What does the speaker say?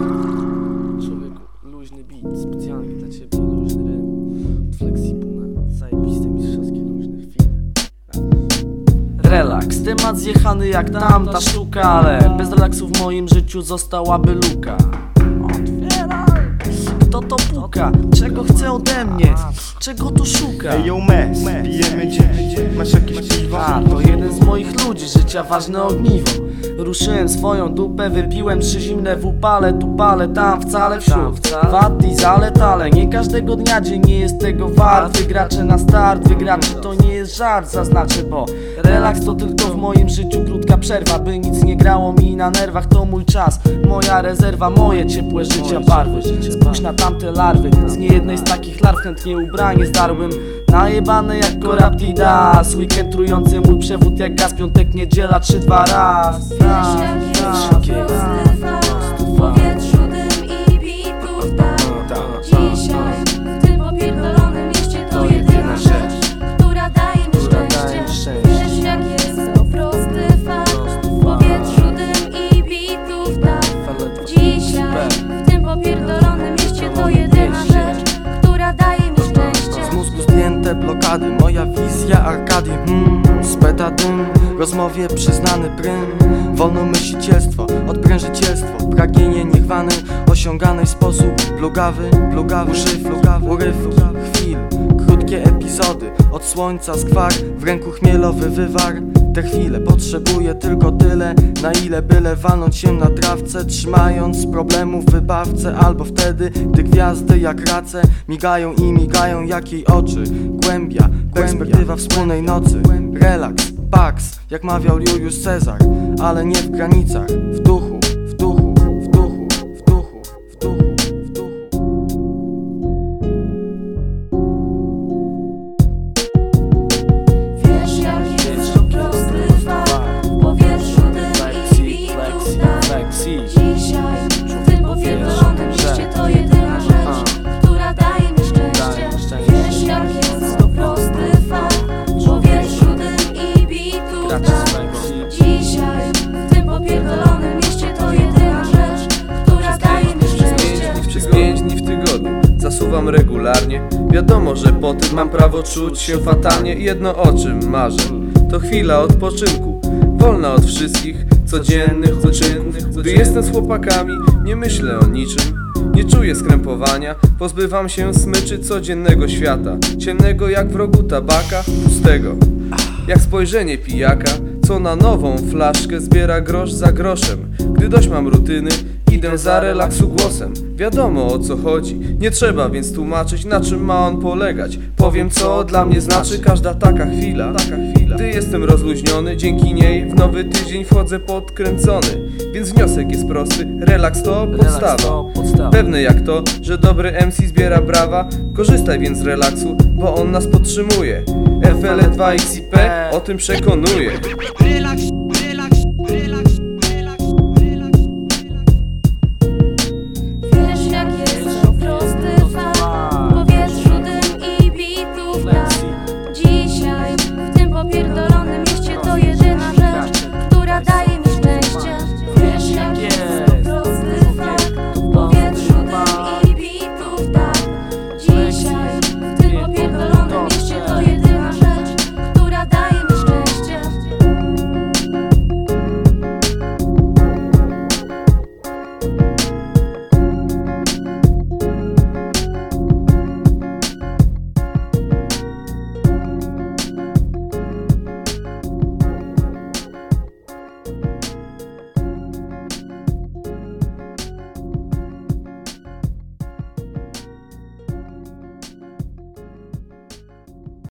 Człowieku, luźny beat, specjalnie dla ciebie, luźny rym Od Flexipuna, zajebiste mistrzowskie luźne chwile Relaks, temat zjechany jak tamta sztuka Ale bez relaksu w moim życiu zostałaby luka! Kto to puka? Czego chce ode mnie? Czego tu szuka? Ej, yo, mes, pijemy dziś Masz jakieś piwo? A, to jeden z moich ludzi, życia ważne ogniwo Ruszyłem swoją dupę, wypiłem trzy zimne w upale Tu palę, tam wcale wśród Wad i zalet, ale nie każdego dnia dzień nie jest tego wart Wygracze na start, wygracze to nie jest żart Zaznaczę, bo relaks to tylko w moim życiu krótka przerwa By nic nie grało mi na nerwach, to mój czas Moja rezerwa, moje ciepłe życia barwy. Spójrz na tamte larwy, z niejednej z takich larw chętnie ubranie zdarłbym. Najebane jak Corruptidas Weekend trujący mój przewód jak gaz Piątek, niedziela, trzy, dwa raz. To prosty fakt W powietrzu dym blokady, moja wizja Arkadii hmm, Speta dym, rozmowie przyznany prym Wolnomyślicielstwo, odprężycielstwo Pragnienie niechwany, osiągany w sposób plugawy Plugawy, używ, urywów, chwil Krótkie epizody, od słońca skwar W ręku chmielowy wywar. Te chwile potrzebuję tylko tyle Na ile byle walnąć się na trawce Trzymając problemów wybawcę Albo wtedy, gdy gwiazdy jak race Migają i migają jak jej oczy. Głębia, perspektywa wspólnej nocy. Relaks, pax, jak mawiał Juliusz Cezar Ale nie w granicach, w duchu, regularnie. Wiadomo, że po tym mam prawo czuć się fatalnie Jedno o czym marzę To chwila odpoczynku. Wolna od wszystkich codziennych uczynków. Gdy jestem z chłopakami Nie myślę o niczym. Nie czuję skrępowania, pozbywam się smyczy codziennego świata. Ciemnego jak w rogu tabaka, pustego. Jak spojrzenie pijaka, co na nową flaszkę zbiera grosz za groszem. Gdy dość mam rutyny, idę za relaksu głosem. Wiadomo o co chodzi, nie trzeba więc tłumaczyć na czym ma on polegać. Powiem co dla mnie znaczy każda taka chwila, taka chwila. Gdy jestem rozluźniony, dzięki niej w nowy tydzień wchodzę podkręcony. Więc wniosek jest prosty, relaks to podstawa. Pewne jak to, że dobry MC zbiera brawa. Korzystaj więc z relaksu, bo on nas podtrzymuje. FL2XIP o tym przekonuje. Relaks